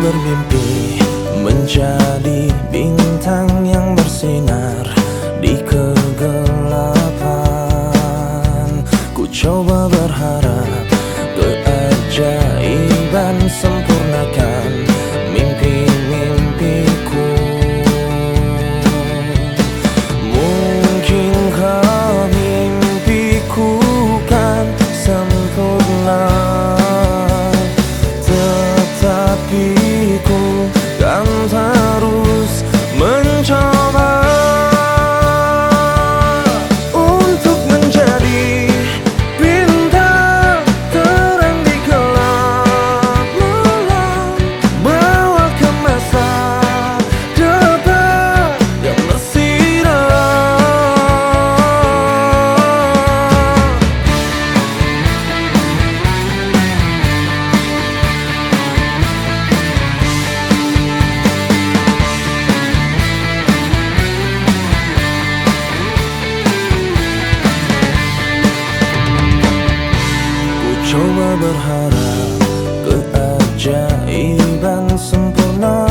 bermimpi menjadi bintang yang bersinar di kegelapan Coba berharap keajaiban sempurna